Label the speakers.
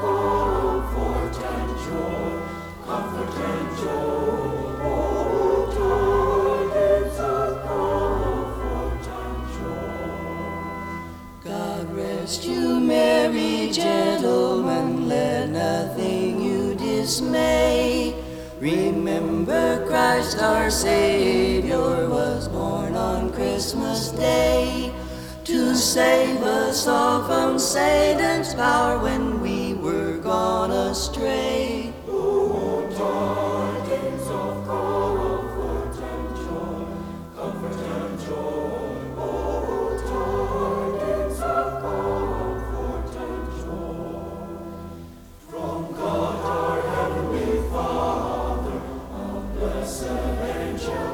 Speaker 1: comfort and joy comfort and joy oh comfort and joy god rest you merry gentlemen let nothing you dismay remember christ our savior was born on christmas day to save us all from Satan's power when we were gone astray. tidings of comfort and joy, comfort and joy. tidings of comfort and joy. From God our heavenly Father, a blessed angel.